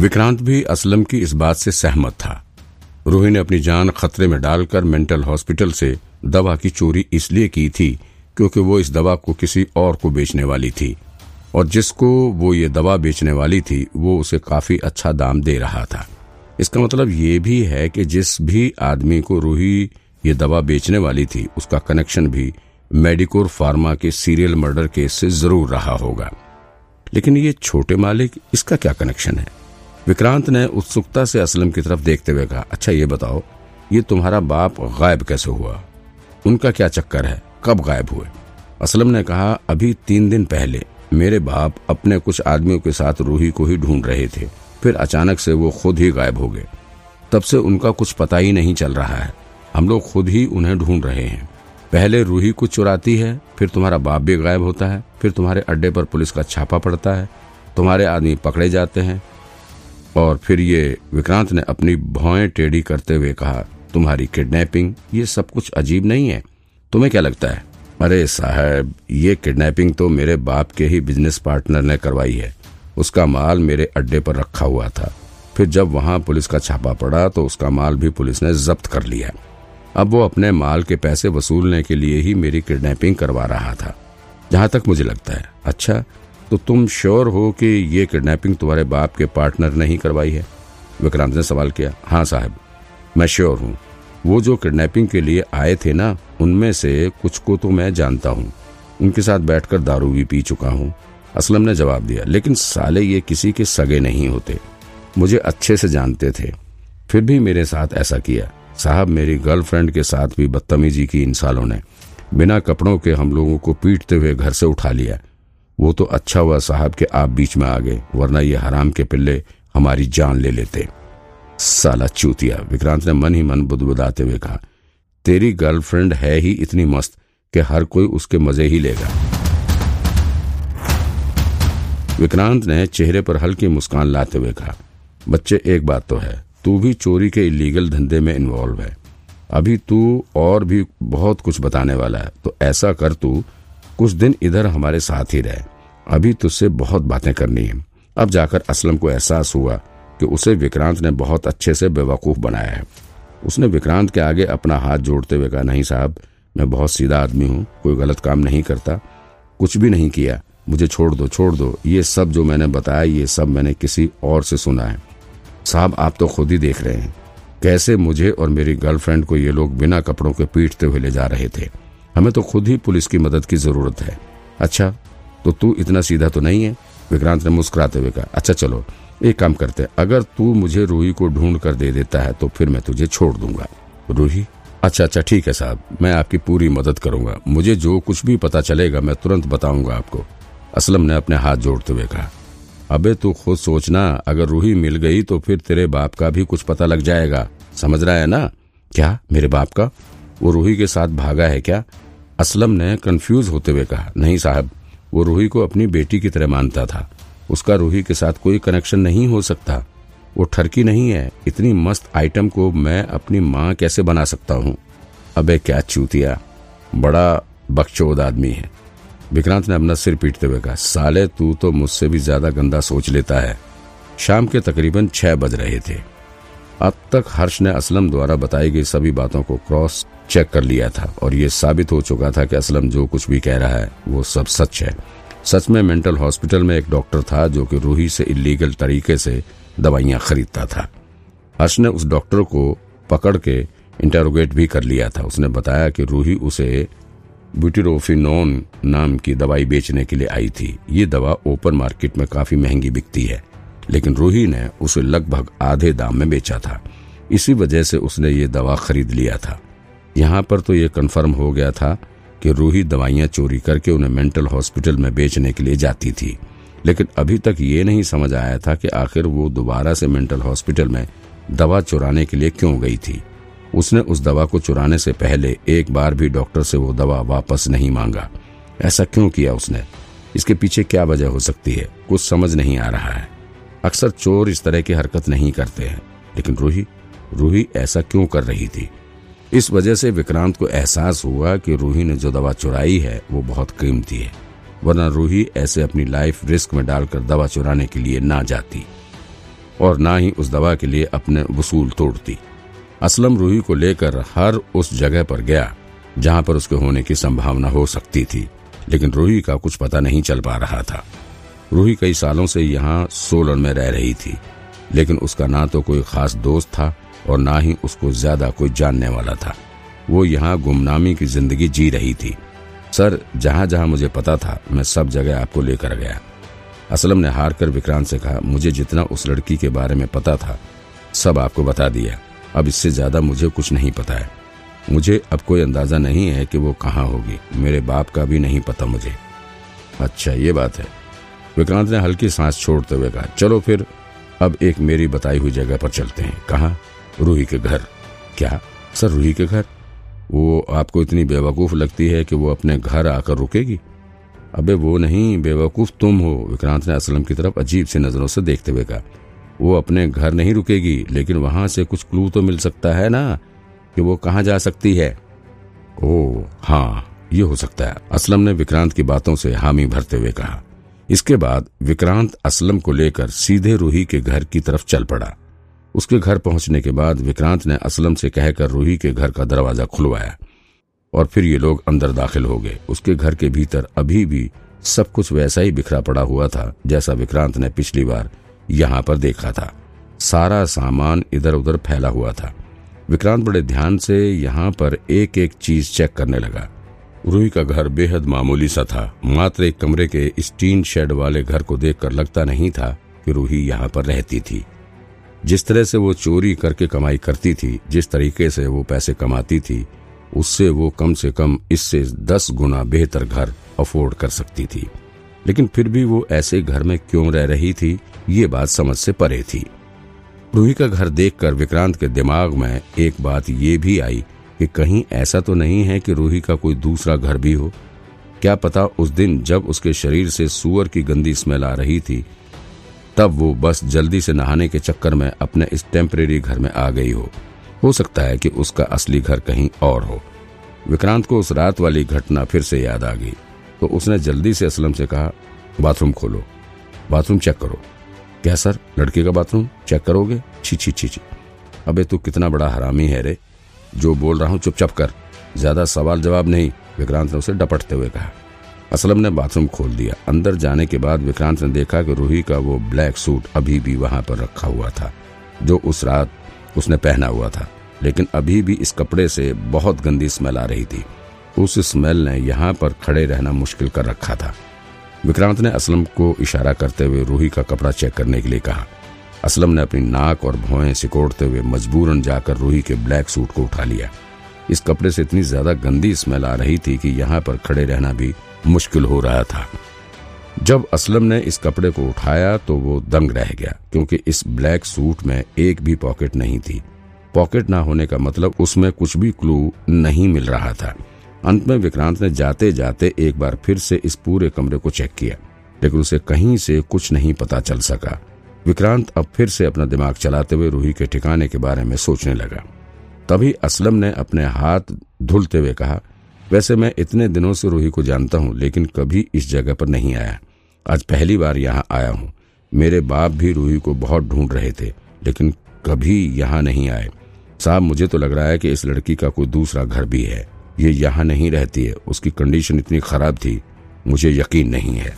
विक्रांत भी असलम की इस बात से सहमत था। रूही ने अपनी जान खतरे में डालकर मेंटल हॉस्पिटल से दवा की चोरी इसलिए की थी क्योंकि वो इस दवा को किसी और को बेचने वाली थी। और जिसको वो ये दवा बेचने वाली थी, वो उसे काफ़ी अच्छा दाम दे रहा था। इसका मतलब ये भी है कि जिस भी आदमी को रूही ये दवा बेचने वाली थी, उसका कनेक्शन भी मेडिकोर फार्मा के सीरियल मर्डर केस से ज़रूर रहा होगा। लेकिन ये छोटे मालिक, इसका क्या कनेक्शन है? विक्रांत ने उत्सुकता से असलम की तरफ़ देखते हुए कहा अच्छा ये बताओ, ये तुम्हारा बाप गायब कैसे हुआ? उनका क्या चक्कर है? कब गायब हुए? असलम ने कहा, अभी तीन दिन पहले मेरे बाप अपने कुछ आदमियों के साथ रूही को ही ढूंढ रहे थे, फिर अचानक से वो खुद ही गायब हो गए। तब से उनका कुछ पता ही नहीं चल रहा है। हम लोग खुद ही उन्हें ढूंढ रहे हैं। पहले रूही कुछ चुराती है, फिर तुम्हारा बाप भी गायब होता है, फिर तुम्हारे अड्डे पर पुलिस का छापा पड़ता है, तुम्हारे आदमी पकड़े जाते हैं और फिर ये विक्रांत ने अपनी भौएँ टेढ़ी करते हुए कहा, तुम्हारी किडनैपिंग, ये सब कुछ अजीब नहीं है। तुम्हें क्या लगता है? अरे साहब, ये किडनैपिंग तो मेरे बाप के ही बिज़नेस पार्टनर ने करवाई है। उसका माल मेरे अड्डे पर रखा हुआ था। फिर जब वहाँ पुलिस का छापा पड़ा तो उसका माल भी पुलिस ने जब्त कर लिया। अब वो अपने माल के पैसे वसूलने के लिए ही मेरी किडनैपिंग करवा रहा था। जहाँ तक मुझे लगता है। अच्छा तो तुम श्योर हो कि ये किडनैपिंग तुम्हारे बाप के पार्टनर ने ही करवाई है? विक्रांत ने सवाल किया हाँ साहब, मैं श्योर हूँ। वो जो किडनैपिंग के लिए आए थे ना, उनमें से कुछ को तो मैं जानता हूँ। उनके साथ बैठकर दारू भी पी चुका हूँ। असलम ने जवाब दिया, लेकिन साले ये किसी के सगे नहीं होते। मुझे अच्छे से जानते थे। फिर भी मेरे साथ ऐसा किया। साहब, मेरी गर्लफ्रेंड के साथ भी बदतमीजी की इन सालों ने। बिना कपड़ों के हम लोगों को पीटते हुए घर से उठा लिया। वो तो अच्छा हुआ साहब के आप बीच में आ गए, वरना ये हराम के पिल्ले हमारी जान ले लेते। साला चूतिया, विक्रांत ने मन ही मन बुदबुदाते हुए कहा, तेरी गर्लफ्रेंड है ही इतनी मस्त कि हर कोई उसके मज़े ही लेगा। विक्रांत ने चेहरे पर हल्की मुस्कान लाते हुए कहा, बच्चे, एक बात तो है, तू भी चोरी के इलीगल धंधे में इन्वॉल्व है। अभी तू और भी बहुत कुछ बताने वाला है तो ऐसा कर तू, कुछ दिन इधर हमारे साथ ही रहे। अभी तुझसे बहुत बातें करनी है। अब जाकर असलम को एहसास हुआ कि उसे विक्रांत ने बहुत अच्छे से बेवकूफ़ बनाया है। उसने विक्रांत के आगे अपना हाथ जोड़ते हुए कहा, नहीं साहब, मैं बहुत सीधा आदमी हूँ, कोई गलत काम नहीं करता। कुछ भी नहीं किया, मुझे छोड़ दो छोड़ दो। ये सब जो मैंने बताया, ये सब मैंने किसी और से सुना है। साहब, आप तो खुद ही देख रहे हैं। कैसे मुझे और मेरी गर्लफ्रेंड को ये लोग बिना कपड़ों के पीटते हुए ले जा रहे थे? हमें तो खुद ही पुलिस की मदद की ज़रूरत है। अच्छा तो तू इतना सीधा तो नहीं है? विक्रांत ने मुस्कुराते हुए कहा अच्छा चलो, एक काम करते हैं। अगर तू मुझे रूही को ढूंढ कर दे देता है तो फिर मैं तुझे छोड़ दूँगा। रूही? अच्छा अच्छा ठीक है साहब, मैं आपकी पूरी मदद करूँगा। मुझे जो कुछ भी पता चलेगा, मैं तुरंत बताऊँगा आपको। असलम ने अपने हाथ जोड़ते हुए कहा, अबे, तू खुद सोचना, अगर रूही मिल गई तो फिर तेरे बाप का भी कुछ पता लग जाएगा। समझ रहा है ना? क्या? मेरे बाप का? वो रूही के साथ भागा है क्या? असलम ने कंफ्यूज होते हुए कहा, नहीं साहब वो रूही को अपनी बेटी की तरह मानता था। उसका रूही के साथ कोई कनेक्शन नहीं हो सकता। वो ठरकी नहीं है, इतनी मस्त आइटम को मैं अपनी माँ कैसे बना सकता हूँ? अबे क्या चूतिया, बड़ा बकचोद आदमी है। विक्रांत ने अपना सिर पीटते हुए कहा, साले, तू तो मुझसे भी ज़्यादा गंदा सोच लेता है। शाम के तकरीबन छह बज रहे थे। अब तक हर्ष ने असलम द्वारा बताई गई सभी बातों को क्रॉस चेक कर लिया था और ये साबित हो चुका था कि असलम जो कुछ भी कह रहा है, वो सब सच है। सच में मेंटल हॉस्पिटल में एक डॉक्टर था जो कि रूही से इलीगल तरीके से दवाइयाँ खरीदता था। हर्ष ने उस डॉक्टर को पकड़ के इंटेरोगेट भी कर लिया था। उसने बताया कि रूही उसे ब्यूटिरोफिनोन नाम की दवाई बेचने के लिए आई थी। ये दवा ओपन मार्केट में काफ़ी महँगी बिकती है, लेकिन रूही ने उसे लगभग आधे दाम में बेचा था। इसी वजह से उसने ये दवा खरीद लिया था। यहाँ पर तो ये कन्फर्म हो गया था कि रूही दवाइयाँ चोरी करके उन्हें मेंटल हॉस्पिटल में बेचने के लिए जाती थी। लेकिन अभी तक ये नहीं समझ आया था कि आखिर वो दोबारा से मेंटल हॉस्पिटल में दवा चुराने के लिए क्यों गई थी। उसने उस दवा को चुराने से पहले एक बार भी डॉक्टर से वो दवा वापस नहीं मांगा। ऐसा क्यों किया उसने? इसके पीछे क्या वजह हो सकती है? कुछ समझ नहीं आ रहा है। अक्सर चोर इस तरह की हरकत नहीं करते हैं। लेकिन रूही रूही ऐसा क्यों कर रही थी? इस वजह से विक्रांत को एहसास हुआ कि रूही ने जो दवा चुराई है, वो बहुत कीमती है, वरना रूही ऐसे अपनी लाइफ रिस्क में डालकर दवा चुराने के लिए ना जाती और ना ही उस दवा के लिए अपने वसूल तोड़ती। असलम रूही को लेकर हर उस जगह पर गया, जहाँ पर उसके होने की संभावना हो सकती थी, लेकिन रूही का कुछ पता नहीं चल पा रहा था। रूही कई सालों से यहाँ सोलन में रह रही थी, लेकिन उसका ना तो कोई खास दोस्त था और ना ही उसको ज़्यादा कोई जानने वाला था। वो यहाँ गुमनामी की ज़िंदगी जी रही थी। सर जहाँ जहाँ मुझे पता था, मैं सब जगह आपको लेकर गया। असलम ने हार कर विक्रांत से कहा, मुझे जितना उस लड़की के बारे में पता था, सब आपको बता दिया। अब इससे ज़्यादा मुझे कुछ नहीं पता है। मुझे अब कोई अंदाज़ा नहीं है कि वो कहाँ होगी। मेरे बाप का भी नहीं पता मुझे। अच्छा ये बात है। विक्रांत ने हल्की सांस छोड़ते हुए कहा, चलो फिर, अब एक मेरी बताई हुई जगह पर चलते हैं। कहा? रूही के घर। क्या? सर, रूही के घर? वो आपको इतनी बेवकूफ़ लगती है कि वो अपने घर आकर रुकेगी? अबे, वो नहीं, बेवकूफ़ तुम हो, विक्रांत ने असलम की तरफ़ अजीब सी नज़रों से देखते हुए कहा। वो अपने घर नहीं रुकेगी, लेकिन वहाँ से कुछ क्लू तो मिल सकता है ना, कि वो कहाँ जा सकती है? ओ हाँ ये हो सकता है। असलम ने विक्रांत की बातों से हामी भरते हुए कहा। इसके बाद विक्रांत असलम को लेकर सीधे रूही के घर की तरफ़ चल पड़ा। उसके घर पहुँचने के बाद विक्रांत ने असलम से कहकर रूही के घर का दरवाज़ा खुलवाया और फिर ये लोग अंदर दाखिल हो गए। उसके घर के भीतर अभी भी सब कुछ वैसा ही बिखरा पड़ा हुआ था, जैसा विक्रांत ने पिछली बार यहाँ पर देखा था। सारा सामान इधर उधर फैला हुआ था। विक्रांत बड़े ध्यान से यहाँ पर एक एक चीज़ चेक करने लगा। रूही का घर बेहद मामूली सा था। मात्र एक कमरे के स्टीन शेड वाले घर को देखकर लगता नहीं था कि रूही यहाँ पर रहती थी। जिस तरह से वो चोरी करके कमाई करती थी, जिस तरीके से वो पैसे कमाती थी, उससे वो कम से कम इससे दस गुना बेहतर घर अफोर्ड कर सकती थी। लेकिन फिर भी वो ऐसे घर में क्यों रह रही थी, ये बात समझ से परे थी। रूही का घर देखकर विक्रांत के दिमाग में एक बात ये भी आई कि कहीं ऐसा तो नहीं है कि रूही का कोई दूसरा घर भी हो। क्या पता उस दिन जब उसके शरीर से सुअर की गंदी स्मेल आ रही थी तब वो बस जल्दी से नहाने के चक्कर में अपने इस टेम्परेरी घर में आ गई हो। हो सकता है कि उसका असली घर कहीं और हो। विक्रांत को उस रात वाली घटना फिर से याद आ गई तो उसने जल्दी से असलम से कहा, बाथरूम खोलो। बाथरूम चेक करो। क्या सर? लड़के का बाथरूम? चेक करोगे? छी छी छी छी। अबे तू कितना बड़ा हरामी है रे। जो बोल रहा हूँ चुपचाप कर। ज़्यादा सवाल जवाब नहीं, विक्रांत ने उसे डपटते हुए कहा। असलम ने बाथरूम खोल दिया। अंदर जाने के बाद विक्रांत ने देखा कि रूही का वो ब्लैक सूट अभी भी वहाँ पर रखा हुआ था, जो उस रात उसने पहना हुआ था। लेकिन अभी भी इस कपड़े से बहुत गंदी स्मेल आ रही थी। उस स्मेल ने यहाँ पर खड़े रहना मुश्किल कर रखा था। विक्रांत ने असलम को इशारा करते हुए रूही का कपड़ा चेक करने के लिए कहा। असलम ने अपनी नाक और भौएँ सिकोड़ते हुए मजबूरन जाकर रूही के ब्लैक सूट को उठा लिया। इस कपड़े से इतनी ज़्यादा गंदी स्मेल आ रही थी कि यहाँ पर खड़े रहना भी मुश्किल हो रहा था। जब असलम ने इस कपड़े को उठाया तो वो दंग रह गया, क्योंकि इस ब्लैक सूट में एक भी पॉकेट नहीं थी। पॉकेट ना होने का मतलब उसमें कुछ भी क्लू नहीं मिल रहा था। अंत में विक्रांत ने जाते जाते एक बार फिर से इस पूरे कमरे को चेक किया, लेकिन उसे कहीं से कुछ नहीं पता चल सका। विक्रांत अब फिर से अपना दिमाग चलाते हुए रूही के ठिकाने के बारे में सोचने लगा। तभी असलम ने अपने हाथ धुलते हुए कहा वैसे मैं इतने दिनों से रूही को जानता हूँ, लेकिन कभी इस जगह पर नहीं आया। आज पहली बार यहाँ आया हूँ। मेरे बाप भी रूही को बहुत ढूंढ रहे थे, लेकिन कभी यहाँ नहीं आए। साहब, मुझे तो लग रहा है कि इस लड़की का कोई दूसरा घर भी है। ये यहाँ नहीं रहती है। उसकी कंडीशन इतनी खराब थी। मुझे यकीन नहीं है।